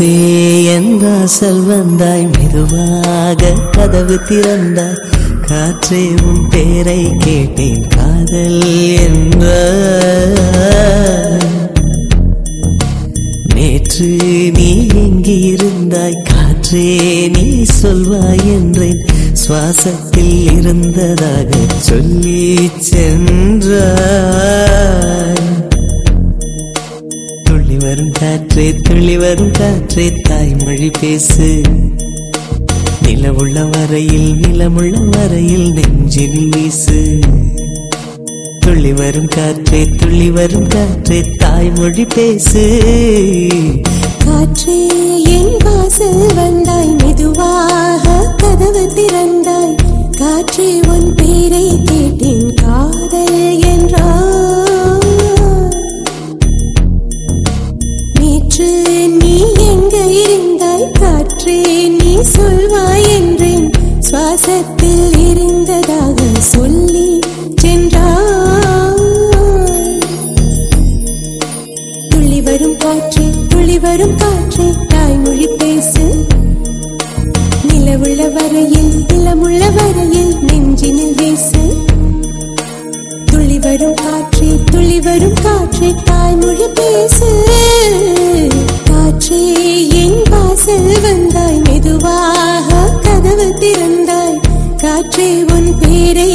காற்றே எந்த செல்வந்தாய் மெதுவாக கதவு திறந்தாய்? காற்றே உன் பேரை கேட்டேன் காதல் என்ற நேற்று நீ எங்கிருந்தாய்? காற்றே நீ சொல்வாய் என்றேன். சுவாசத்தில் இருந்ததாக சொல்லி சென்றாய். வரும் காற்றே துள்ளி வரும் காற்றே தாய்மொழி பேசு. நிலவுள்ள வரையில் நிலமுள்ள வரையில் நெஞ்சில் வீசு. துள்ளி வரும் காற்றே துள்ளி வரும் காற்றே தாய்மொழி பேசு. காற்றே நீ சொல்வாய் என்றேன். சுவாசத்தில் இருந்ததாக என் வந்தாய் மெதுவாக கதவு திறந்தாய். காற்றே உன் பேரை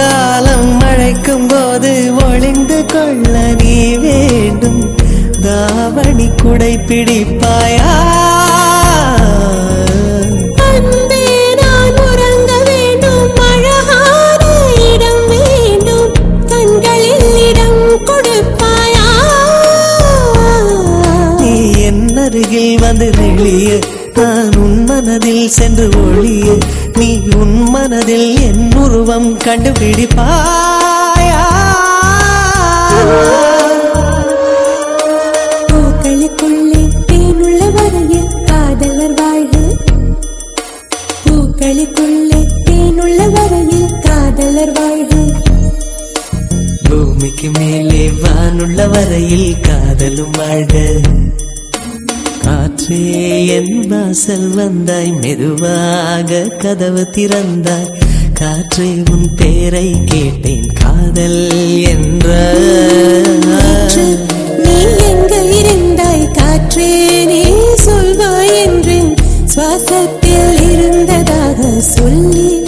காலம் மழைக்கும் போது ஒளிந்து கொள்ள நீ வேண்டும். தாவணி குடை பிடிப்பாயா நெளிய நான் உன் மனதில் சென்று ஒளிய. நீ உன் மனதில் என் உருவம் கண்டுபிடிப்பாயா? பூக்களுக்குள்ளே தேனுள்ள வரையில் காதலர் வாழ்வு. பூக்களுக்குள்ளே தேனுள்ள வரையில் காதலர் வாழ்வு. பூமிக்கு மேலே வானுள்ள வரையில் காதலும் வாழ்க. காற்றே என் வாசல் வந்தாய் மெதுவாக கதவு திறந்தாய். காற்றே உன் பேரை கேட்டேன் காதல் என்ற நீ எங்க இருந்தாய்? காற்றே நீ சொல்வாய் என்றேன். சுவாசத்தில் இருந்ததாக சொல்லி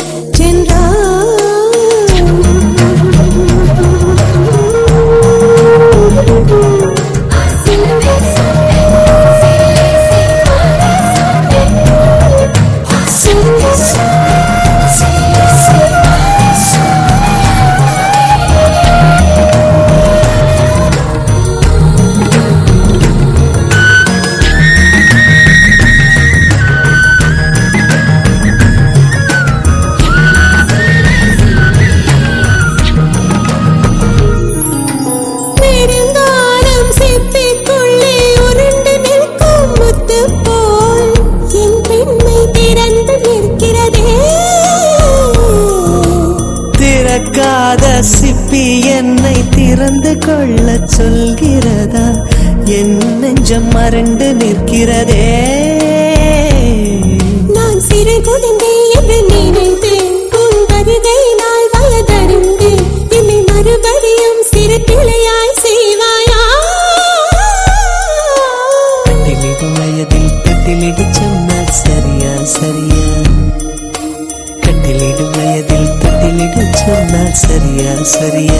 திறந்து நிற்கிறதே. திறக்காத சிப்பி என்னை திறந்து கொள்ள சொல்கிறதா? என் நெஞ்சம் மறண்டு நிற்கிறதே. நான் சிறு கரிய சரிய